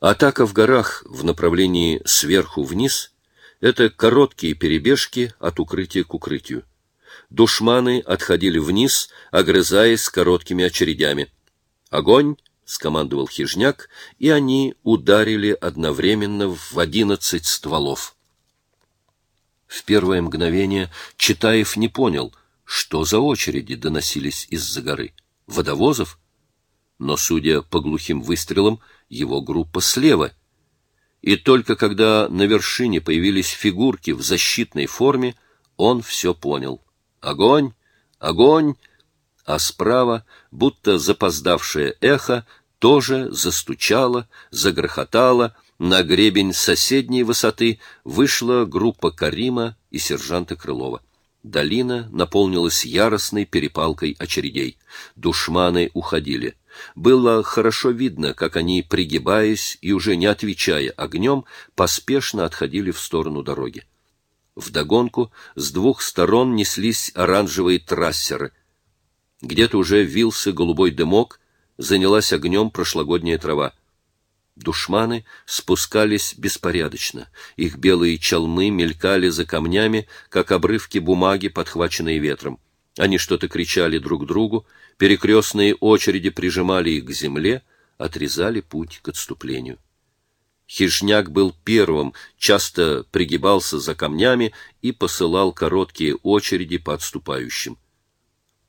Атака в горах в направлении сверху вниз — это короткие перебежки от укрытия к укрытию. Душманы отходили вниз, огрызаясь короткими очередями. «Огонь!» — скомандовал хижняк, и они ударили одновременно в одиннадцать стволов. В первое мгновение Читаев не понял, что за очереди доносились из-за горы. Водовозов? Но, судя по глухим выстрелам, его группа слева. И только когда на вершине появились фигурки в защитной форме, он все понял. Огонь! Огонь! А справа, будто запоздавшее эхо, тоже застучало, загрохотало, на гребень соседней высоты вышла группа Карима и сержанта Крылова. Долина наполнилась яростной перепалкой очередей. Душманы уходили. Было хорошо видно, как они, пригибаясь и уже не отвечая огнем, поспешно отходили в сторону дороги. Вдогонку с двух сторон неслись оранжевые трассеры. Где-то уже вился голубой дымок, занялась огнем прошлогодняя трава. Душманы спускались беспорядочно. Их белые чалмы мелькали за камнями, как обрывки бумаги, подхваченные ветром. Они что-то кричали друг другу, перекрестные очереди прижимали их к земле, отрезали путь к отступлению. Хижняк был первым, часто пригибался за камнями и посылал короткие очереди по отступающим.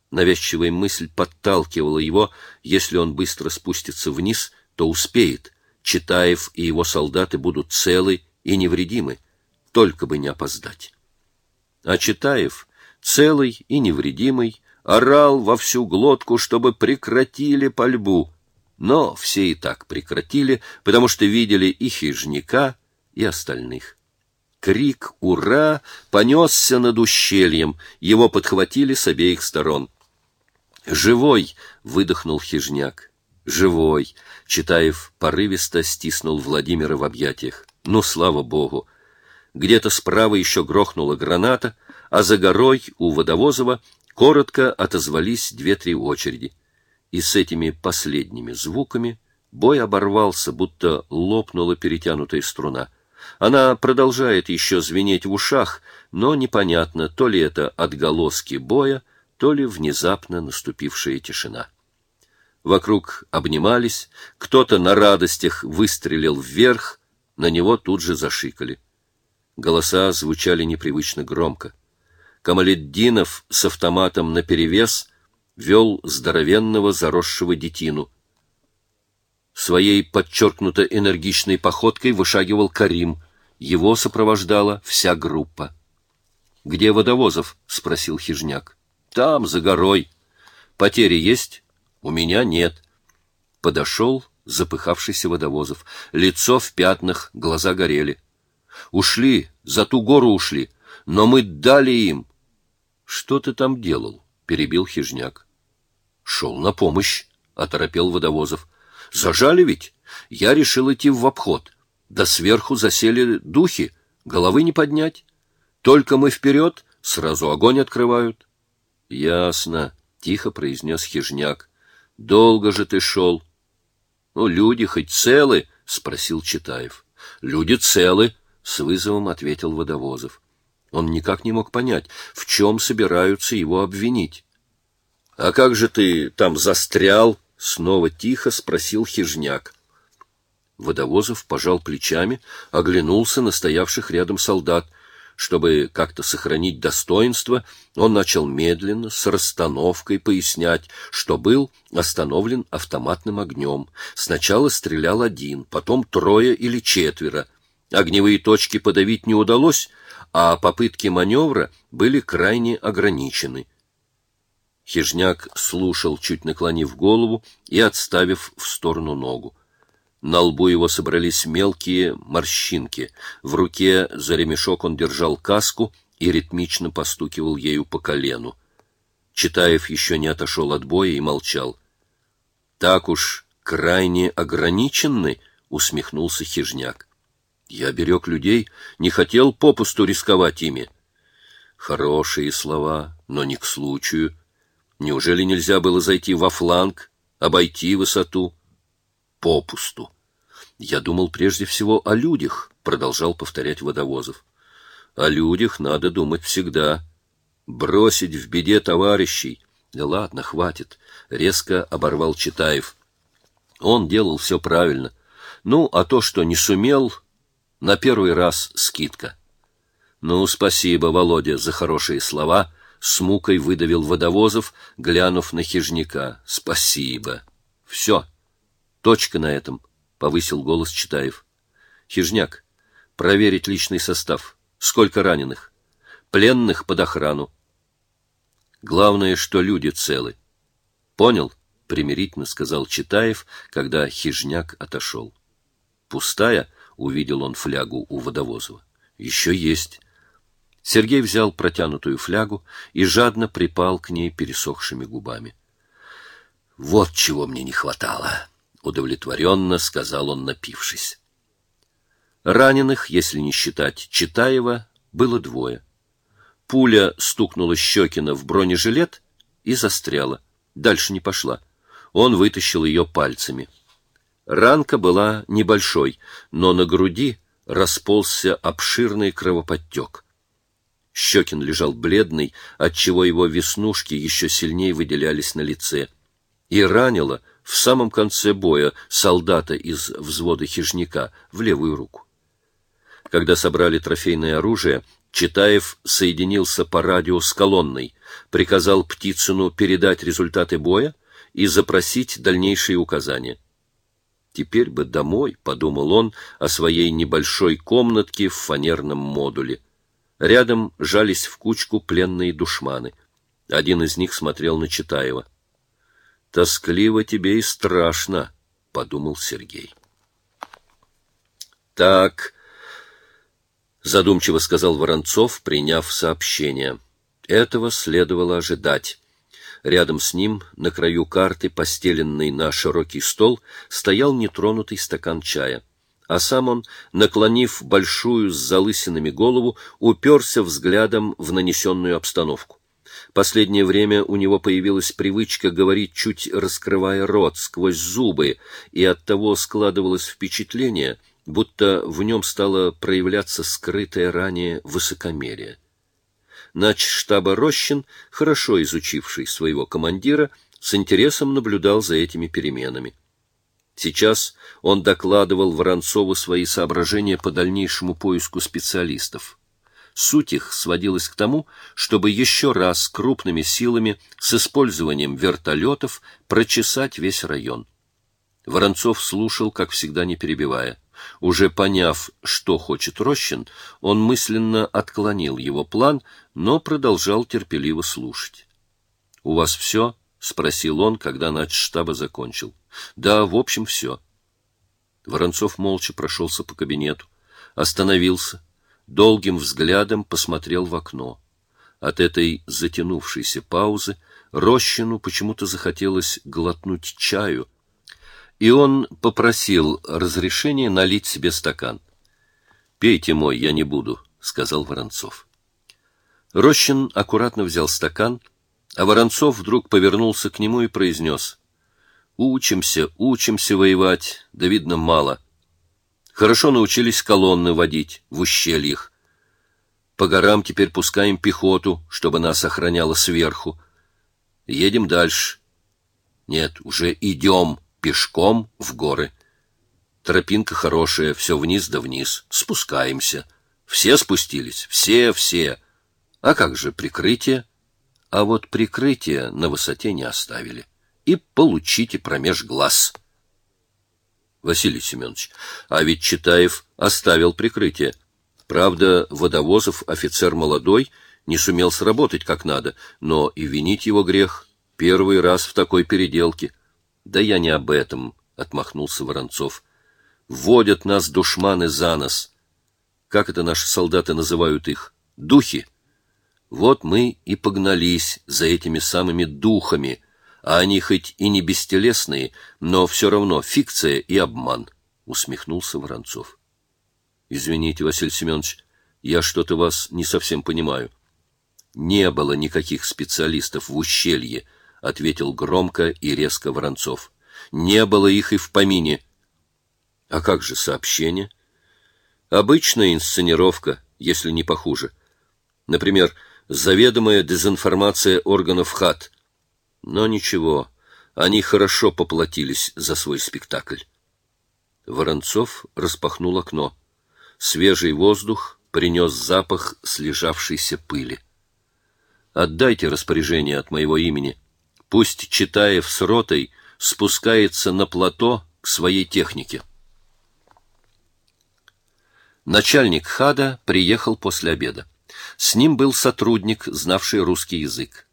Навязчивая мысль подталкивала его, если он быстро спустится вниз, то успеет. Читаев и его солдаты будут целы и невредимы, только бы не опоздать. А Читаев, целый и невредимый, орал во всю глотку, чтобы прекратили пальбу. Но все и так прекратили, потому что видели и хижника, и остальных. Крик «Ура!» понесся над ущельем, его подхватили с обеих сторон. «Живой!» — выдохнул хижняк. «Живой!» — Читаев порывисто стиснул Владимира в объятиях. «Ну, слава богу!» Где-то справа еще грохнула граната, а за горой у Водовозова коротко отозвались две-три очереди. И с этими последними звуками бой оборвался, будто лопнула перетянутая струна. Она продолжает еще звенеть в ушах, но непонятно, то ли это отголоски боя, то ли внезапно наступившая тишина. Вокруг обнимались, кто-то на радостях выстрелил вверх, на него тут же зашикали. Голоса звучали непривычно громко. Камаледдинов с автоматом наперевес вел здоровенного заросшего детину. Своей подчеркнуто энергичной походкой вышагивал Карим. Его сопровождала вся группа. — Где Водовозов? — спросил Хижняк. Там, за горой. Потери есть? У меня нет. Подошел запыхавшийся водовозов. Лицо в пятнах, глаза горели. Ушли, за ту гору ушли, но мы дали им. Что ты там делал? Перебил хижняк. Шел на помощь, оторопел водовозов. Зажали ведь? Я решил идти в обход. Да сверху засели духи, головы не поднять. Только мы вперед, сразу огонь открывают. — Ясно, — тихо произнес хижняк. — Долго же ты шел. — Ну, люди хоть целы? — спросил Читаев. — Люди целы, — с вызовом ответил Водовозов. Он никак не мог понять, в чем собираются его обвинить. — А как же ты там застрял? — снова тихо спросил хижняк. Водовозов пожал плечами, оглянулся на стоявших рядом солдат — чтобы как-то сохранить достоинство, он начал медленно, с расстановкой пояснять, что был остановлен автоматным огнем. Сначала стрелял один, потом трое или четверо. Огневые точки подавить не удалось, а попытки маневра были крайне ограничены. Хижняк слушал, чуть наклонив голову и отставив в сторону ногу. На лбу его собрались мелкие морщинки. В руке за ремешок он держал каску и ритмично постукивал ею по колену. Читаев еще не отошел от боя и молчал. «Так уж крайне ограниченный», — усмехнулся хижняк. «Я берег людей, не хотел попусту рисковать ими». Хорошие слова, но не к случаю. Неужели нельзя было зайти во фланг, обойти высоту? попусту. Я думал прежде всего о людях, продолжал повторять Водовозов. О людях надо думать всегда. Бросить в беде товарищей. Да ладно, хватит, резко оборвал Читаев. Он делал все правильно. Ну, а то, что не сумел, на первый раз скидка. Ну, спасибо, Володя, за хорошие слова, с мукой выдавил Водовозов, глянув на хижника. Спасибо. Все. Точка на этом, повысил голос Читаев. Хижняк, проверить личный состав. Сколько раненых? Пленных под охрану. Главное, что люди целы. Понял? примирительно сказал Читаев, когда хижняк отошел. Пустая, увидел он флягу у Водовозова. Еще есть. Сергей взял протянутую флягу и жадно припал к ней пересохшими губами. Вот чего мне не хватало, удовлетворенно сказал он, напившись. Раненых, если не считать Читаева, было двое. Пуля стукнула Щекина в бронежилет и застряла. Дальше не пошла. Он вытащил ее пальцами. Ранка была небольшой, но на груди расползся обширный кровоподтек. Щекин лежал бледный, отчего его веснушки еще сильнее выделялись на лице. И ранило в самом конце боя солдата из взвода хижника в левую руку. Когда собрали трофейное оружие, Читаев соединился по радио с колонной, приказал Птицыну передать результаты боя и запросить дальнейшие указания. Теперь бы домой, подумал он о своей небольшой комнатке в фанерном модуле. Рядом жались в кучку пленные душманы. Один из них смотрел на Читаева. Тоскливо тебе и страшно, подумал Сергей. Так, задумчиво сказал Воронцов, приняв сообщение. Этого следовало ожидать. Рядом с ним, на краю карты, постеленной на широкий стол, стоял нетронутый стакан чая. А сам он, наклонив большую с залысинами голову, уперся взглядом в нанесенную обстановку. Последнее время у него появилась привычка говорить, чуть раскрывая рот, сквозь зубы, и оттого складывалось впечатление — будто в нем стало проявляться скрытое ранее высокомерие. Нач штаба Рощин, хорошо изучивший своего командира, с интересом наблюдал за этими переменами. Сейчас он докладывал Воронцову свои соображения по дальнейшему поиску специалистов. Суть их сводилась к тому, чтобы еще раз крупными силами с использованием вертолетов прочесать весь район. Воронцов слушал, как всегда не перебивая. Уже поняв, что хочет Рощин, он мысленно отклонил его план, но продолжал терпеливо слушать. — У вас все? — спросил он, когда штаба закончил. — Да, в общем, все. Воронцов молча прошелся по кабинету, остановился, долгим взглядом посмотрел в окно. От этой затянувшейся паузы Рощину почему-то захотелось глотнуть чаю, и он попросил разрешения налить себе стакан. «Пейте мой, я не буду», — сказал Воронцов. Рощин аккуратно взял стакан, а Воронцов вдруг повернулся к нему и произнес. «Учимся, учимся воевать, да, видно, мало. Хорошо научились колонны водить в ущельях. По горам теперь пускаем пехоту, чтобы нас охраняла сверху. Едем дальше. Нет, уже идем» пешком в горы. Тропинка хорошая, все вниз да вниз. Спускаемся. Все спустились, все, все. А как же прикрытие? А вот прикрытие на высоте не оставили. И получите промеж глаз. Василий Семенович, а ведь Читаев оставил прикрытие. Правда, Водовозов, офицер молодой, не сумел сработать как надо, но и винить его грех. Первый раз в такой переделке — да я не об этом, отмахнулся Воронцов. Водят нас душманы за нос. Как это наши солдаты называют их? Духи. Вот мы и погнались за этими самыми духами, а они хоть и не бестелесные, но все равно фикция и обман, усмехнулся Воронцов. Извините, Василий Семенович, я что-то вас не совсем понимаю. Не было никаких специалистов в ущелье, — ответил громко и резко Воронцов. — Не было их и в помине. А как же сообщение? Обычная инсценировка, если не похуже. Например, заведомая дезинформация органов ХАТ. Но ничего, они хорошо поплатились за свой спектакль. Воронцов распахнул окно. Свежий воздух принес запах слежавшейся пыли. Отдайте распоряжение от моего имени. Пусть Читаев с ротой спускается на плато к своей технике. Начальник ХАДа приехал после обеда. С ним был сотрудник, знавший русский язык.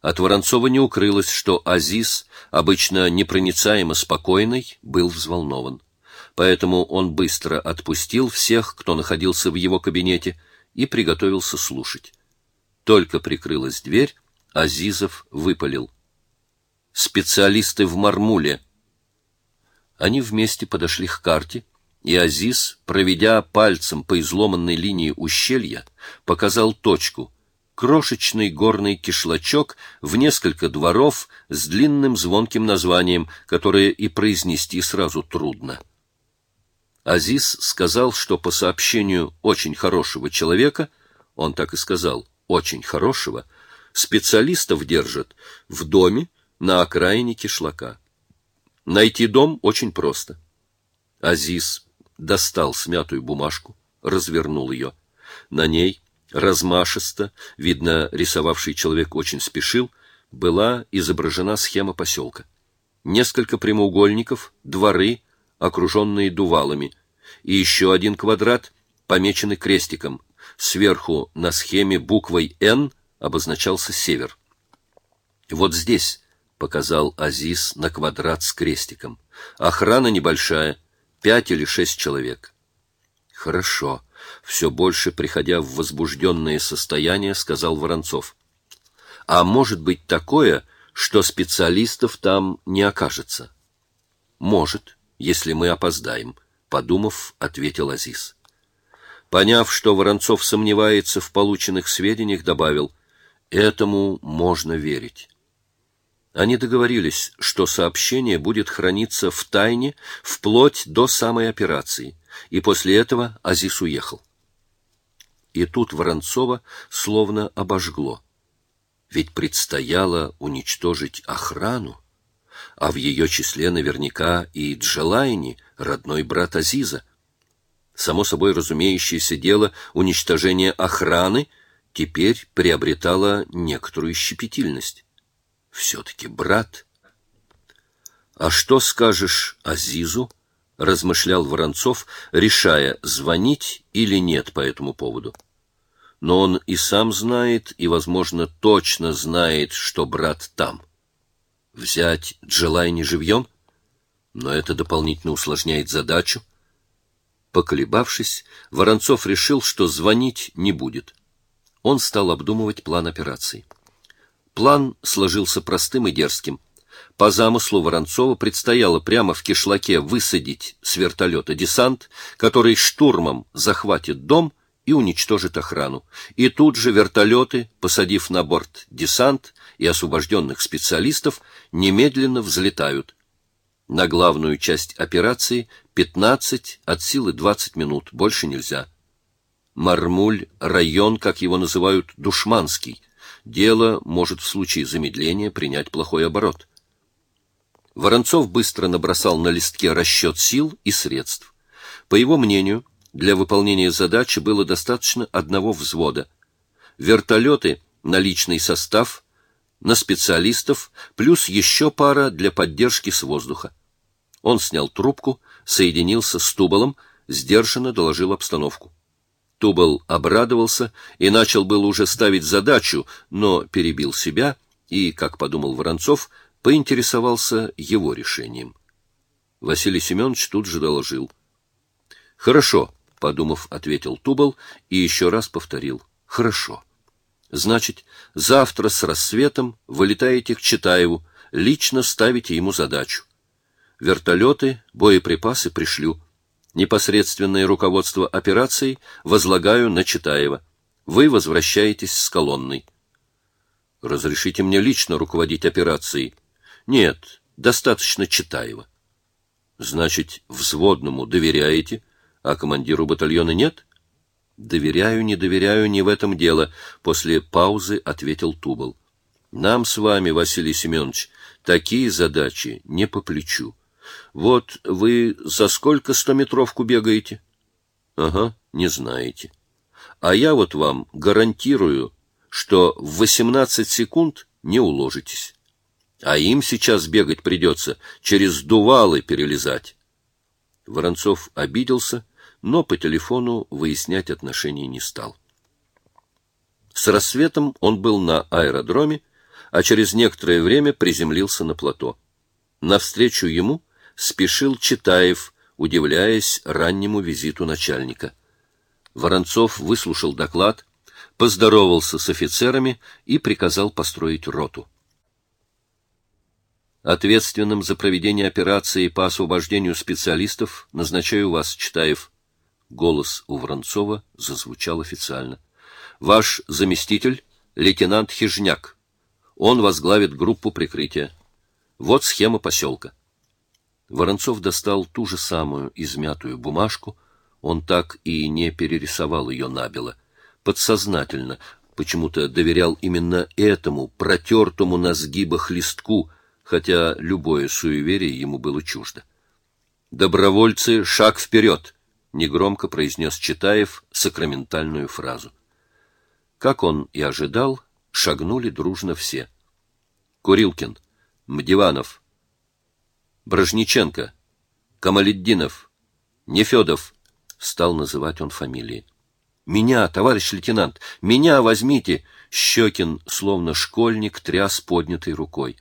От Воронцова не укрылось, что Азиз, обычно непроницаемо спокойный, был взволнован. Поэтому он быстро отпустил всех, кто находился в его кабинете, и приготовился слушать. Только прикрылась дверь, Азизов выпалил. «Специалисты в Мармуле». Они вместе подошли к карте, и Азиз, проведя пальцем по изломанной линии ущелья, показал точку — крошечный горный кишлачок в несколько дворов с длинным звонким названием, которое и произнести сразу трудно. Азиз сказал, что по сообщению очень хорошего человека, он так и сказал, очень хорошего, специалистов держат в доме на окраине кишлака. Найти дом очень просто. Азиз достал смятую бумажку, развернул ее. На ней, размашисто, видно, рисовавший человек очень спешил, была изображена схема поселка. Несколько прямоугольников, дворы, окруженные дувалами, и еще один квадрат, помеченный крестиком. Сверху на схеме буквой «Н» обозначался север. «Вот здесь», — показал Азиз на квадрат с крестиком. «Охрана небольшая, пять или шесть человек». «Хорошо», — все больше приходя в возбужденное состояние, сказал Воронцов. «А может быть такое, что специалистов там не окажется?» «Может, если мы опоздаем», — подумав, ответил Азиз. Поняв, что Воронцов сомневается в полученных сведениях, добавил, «Этому можно верить». Они договорились, что сообщение будет храниться в тайне вплоть до самой операции, и после этого Азис уехал. И тут Воронцова словно обожгло. Ведь предстояло уничтожить охрану а в ее числе наверняка и Джелайни, родной брат Азиза. Само собой разумеющееся дело уничтожения охраны теперь приобретало некоторую щепетильность. Все-таки брат. «А что скажешь Азизу?» — размышлял Воронцов, решая, звонить или нет по этому поводу. Но он и сам знает, и, возможно, точно знает, что брат там. Взять Джелайни живьем? Но это дополнительно усложняет задачу. Поколебавшись, Воронцов решил, что звонить не будет. Он стал обдумывать план операции. План сложился простым и дерзким. По замыслу Воронцова предстояло прямо в кишлаке высадить с вертолета десант, который штурмом захватит дом и уничтожит охрану. И тут же вертолеты, посадив на борт десант и освобожденных специалистов, немедленно взлетают. На главную часть операции 15 от силы 20 минут, больше нельзя. Мармуль — район, как его называют, душманский. Дело может в случае замедления принять плохой оборот. Воронцов быстро набросал на листке расчет сил и средств. По его мнению, для выполнения задачи было достаточно одного взвода. Вертолеты, наличный состав — на специалистов, плюс еще пара для поддержки с воздуха. Он снял трубку, соединился с Тубалом, сдержанно доложил обстановку. Тубал обрадовался и начал было уже ставить задачу, но перебил себя и, как подумал Воронцов, поинтересовался его решением. Василий Семенович тут же доложил. «Хорошо», — подумав, ответил Тубал и еще раз повторил. «Хорошо». Значит, завтра с рассветом вылетаете к Читаеву, лично ставите ему задачу. Вертолеты, боеприпасы пришлю. Непосредственное руководство операцией возлагаю на Читаева. Вы возвращаетесь с колонной. Разрешите мне лично руководить операцией? Нет, достаточно Читаева. Значит, взводному доверяете, а командиру батальона нет? Доверяю, не доверяю, не в этом дело, после паузы ответил Тубал. Нам с вами, Василий Семенович, такие задачи не по плечу. Вот вы за сколько стометровку бегаете? Ага, не знаете. А я вот вам гарантирую, что в 18 секунд не уложитесь. А им сейчас бегать придется, через дувалы перелезать. Воронцов обиделся, но по телефону выяснять отношения не стал. С рассветом он был на аэродроме, а через некоторое время приземлился на плато. Навстречу ему спешил Читаев, удивляясь раннему визиту начальника. Воронцов выслушал доклад, поздоровался с офицерами и приказал построить роту. Ответственным за проведение операции по освобождению специалистов назначаю вас, Читаев. Голос у Воронцова зазвучал официально. Ваш заместитель — лейтенант Хижняк. Он возглавит группу прикрытия. Вот схема поселка. Воронцов достал ту же самую измятую бумажку, он так и не перерисовал ее набело. Подсознательно почему-то доверял именно этому протертому на сгибах листку, хотя любое суеверие ему было чуждо. «Добровольцы, шаг вперед!» — негромко произнес Читаев сакраментальную фразу. Как он и ожидал, шагнули дружно все. Курилкин, Мдиванов, Брожниченко, Камаледдинов, Нефедов, стал называть он фамилии. Меня, товарищ лейтенант, меня возьмите! Щекин, словно школьник, тряс поднятой рукой.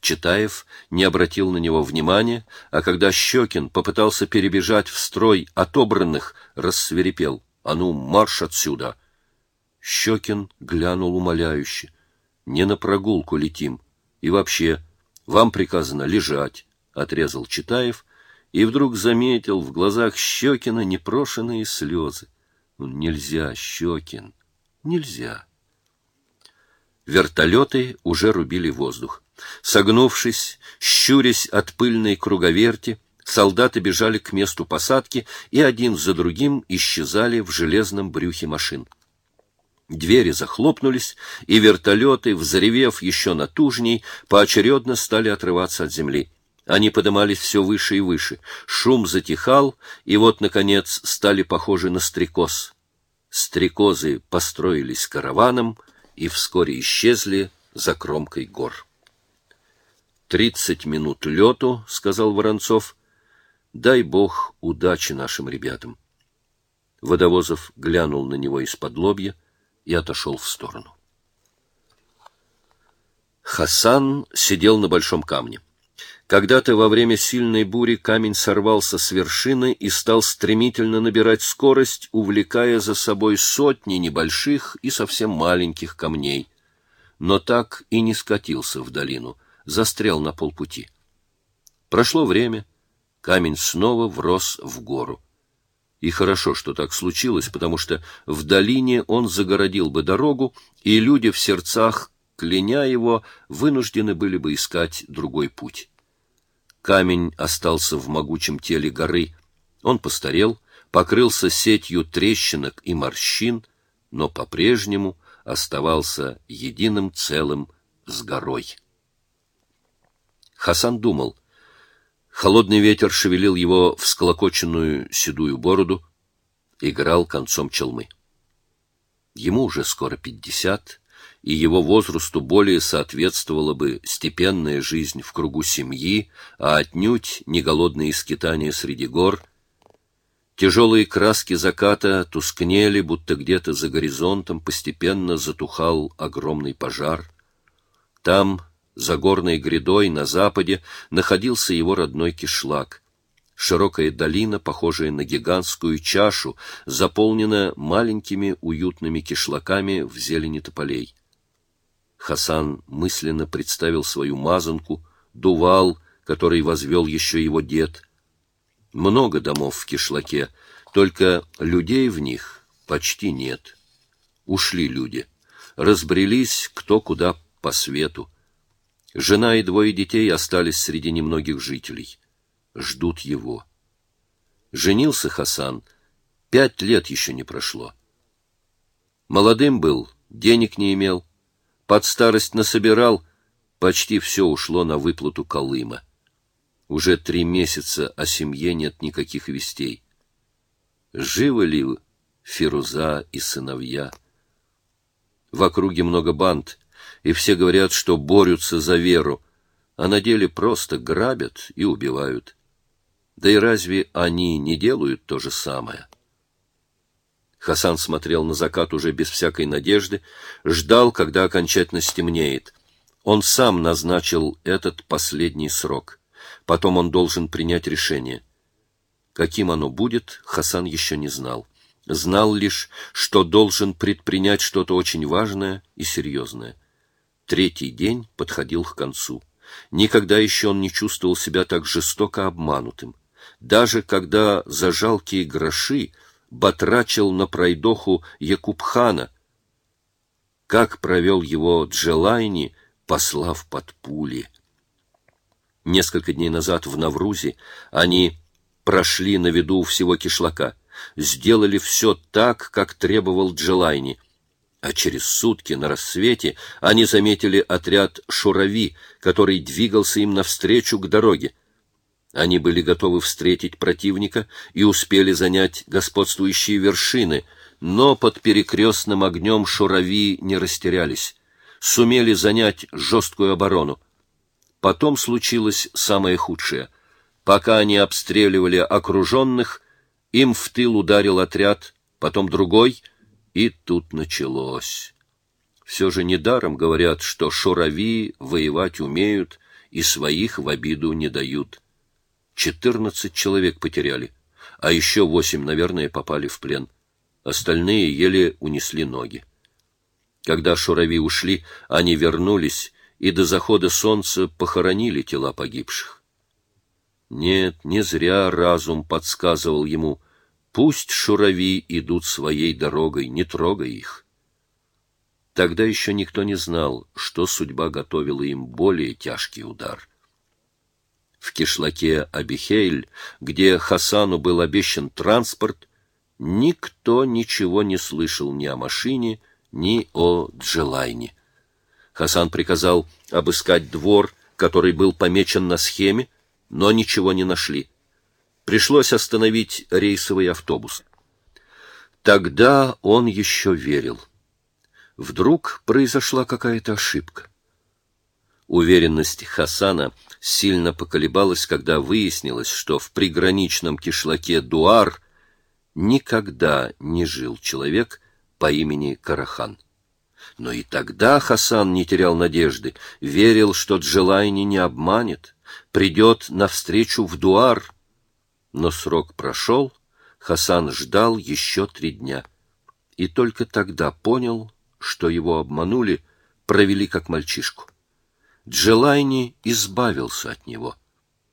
Читаев не обратил на него внимания, а когда Щекин попытался перебежать в строй отобранных, рассверепел. «А ну, марш отсюда!» Щекин глянул умоляюще. «Не на прогулку летим. И вообще, вам приказано лежать отрезал Читаев и вдруг заметил в глазах Щекина непрошенные слезы. Ну, нельзя, Щекин, нельзя. Вертолеты уже рубили воздух. Согнувшись, щурясь от пыльной круговерти, солдаты бежали к месту посадки и один за другим исчезали в железном брюхе машин. Двери захлопнулись, и вертолеты, взревев еще натужней, поочередно стали отрываться от земли. Они подымались все выше и выше. Шум затихал, и вот, наконец, стали похожи на стрекоз. Стрекозы построились караваном и вскоре исчезли за кромкой гор. «Тридцать минут лету», — сказал Воронцов. «Дай бог удачи нашим ребятам». Водовозов глянул на него из-под лобья и отошел в сторону. Хасан сидел на большом камне. Когда-то во время сильной бури камень сорвался с вершины и стал стремительно набирать скорость, увлекая за собой сотни небольших и совсем маленьких камней. Но так и не скатился в долину, застрял на полпути. Прошло время, камень снова врос в гору. И хорошо, что так случилось, потому что в долине он загородил бы дорогу, и люди в сердцах, кляня его, вынуждены были бы искать другой путь. Камень остался в могучем теле горы. Он постарел, покрылся сетью трещинок и морщин, но по-прежнему оставался единым целым с горой. Хасан думал. Холодный ветер шевелил его всклокоченную седую бороду, играл концом челмы. Ему уже скоро пятьдесят, и его возрасту более соответствовала бы степенная жизнь в кругу семьи, а отнюдь не голодные скитания среди гор. Тяжелые краски заката тускнели, будто где-то за горизонтом постепенно затухал огромный пожар. Там, за горной грядой, на западе, находился его родной кишлак — Широкая долина, похожая на гигантскую чашу, заполнена маленькими уютными кишлаками в зелени тополей. Хасан мысленно представил свою мазанку, дувал, который возвел еще его дед. Много домов в кишлаке, только людей в них почти нет. Ушли люди, разбрелись кто куда по свету. Жена и двое детей остались среди немногих жителей. ждут его. Женился Хасан, пять лет еще не прошло. Молодым был, денег не имел, под старость насобирал, почти все ушло на выплату Колыма. Уже три месяца о семье нет никаких вестей. Живы ли Фируза и сыновья? В округе много банд, и все говорят, что борются за веру, а на деле просто грабят и убивают. Да и разве они не делают то же самое? Хасан смотрел на закат уже без всякой надежды, ждал, когда окончательно стемнеет. Он сам назначил этот последний срок. Потом он должен принять решение. Каким оно будет, Хасан еще не знал. Знал лишь, что должен предпринять что-то очень важное и серьезное. Третий день подходил к концу. Никогда еще он не чувствовал себя так жестоко обманутым даже когда за жалкие гроши батрачил на пройдоху Якубхана, как провел его Джелайни, послав под пули. Несколько дней назад в Наврузе они прошли на виду всего кишлака, сделали все так, как требовал Джелайни, а через сутки на рассвете они заметили отряд Шурави, который двигался им навстречу к дороге. Они были готовы встретить противника и успели занять господствующие вершины, но под перекрестным огнем шурави не растерялись, сумели занять жесткую оборону. Потом случилось самое худшее. Пока они обстреливали окруженных, им в тыл ударил отряд, потом другой, и тут началось. Все же недаром говорят, что шурави воевать умеют и своих в обиду не дают. Четырнадцать человек потеряли, а еще восемь, наверное, попали в плен. Остальные еле унесли ноги. Когда шурави ушли, они вернулись и до захода солнца похоронили тела погибших. Нет, не зря разум подсказывал ему, пусть шурави идут своей дорогой, не трогай их. Тогда еще никто не знал, что судьба готовила им более тяжкий удар — в кишлаке Абихейль, где Хасану был обещан транспорт, никто ничего не слышал ни о машине, ни о Джелайне. Хасан приказал обыскать двор, который был помечен на схеме, но ничего не нашли. Пришлось остановить рейсовый автобус. Тогда он еще верил. Вдруг произошла какая-то ошибка. Уверенность Хасана сильно поколебалась, когда выяснилось, что в приграничном кишлаке Дуар никогда не жил человек по имени Карахан. Но и тогда Хасан не терял надежды, верил, что Джелайни не обманет, придет навстречу в Дуар. Но срок прошел, Хасан ждал еще три дня. И только тогда понял, что его обманули, провели как мальчишку. Джелайни избавился от него.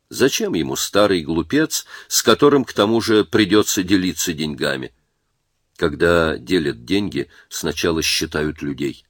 Зачем ему старый глупец, с которым к тому же придется делиться деньгами? Когда делят деньги, сначала считают людей.